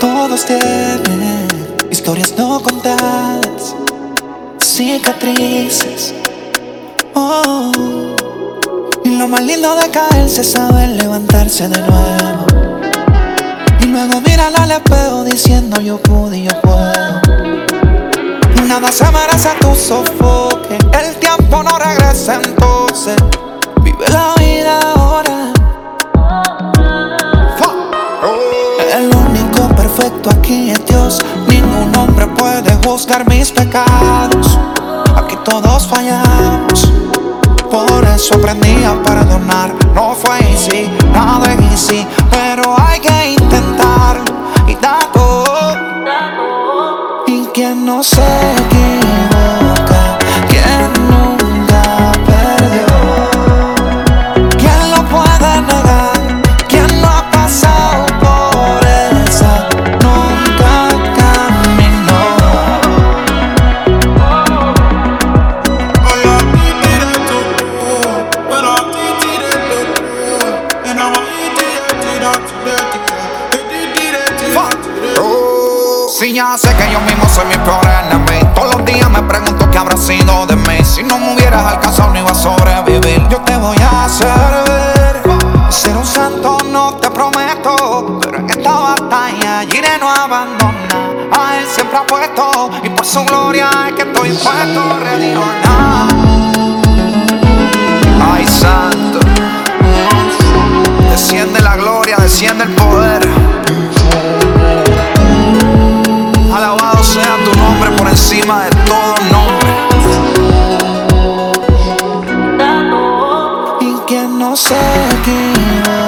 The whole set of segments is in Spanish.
Todos tienen historias no contadas, cicatrices. Oh, lo más lindo de caerse es saber levantarse de nuevo. Y luego mirar al espejo diciendo yo pude yo puedo. Nada se merece tu sofoque, el tiempo no regresa entonces. Vive la vida ahora. El único perfecto aquí es Dios. Ningún hombre puede juzgar mis pecados. Aquí todos fallamos. Por eso aprendí a perdonar. No fue easy, nada easy. Pero hay que intentar. Y da todo. Y quien no se Si ya sé que yo mismo soy mi peor enemigo Todos los días me pregunto qué habrá sido de mí Si no me hubieras alcanzado no iba a sobrevivir Yo te voy a hacer ver. Ser un santo no te prometo. Pero en esta batalla iré no abandona. A él siempre apuesto. Y por su gloria es que estoy puesto. Ready or. No se equivoca,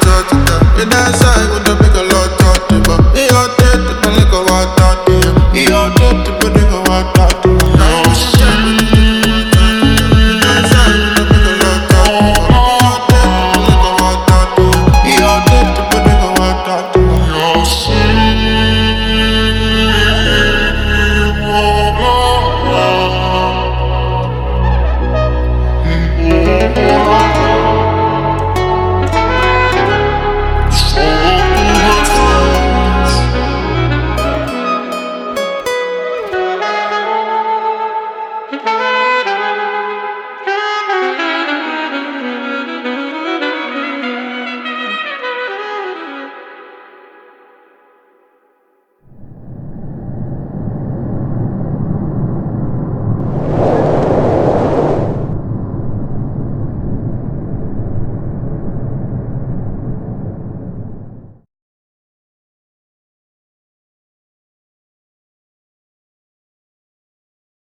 ta ta ta. You dance, I go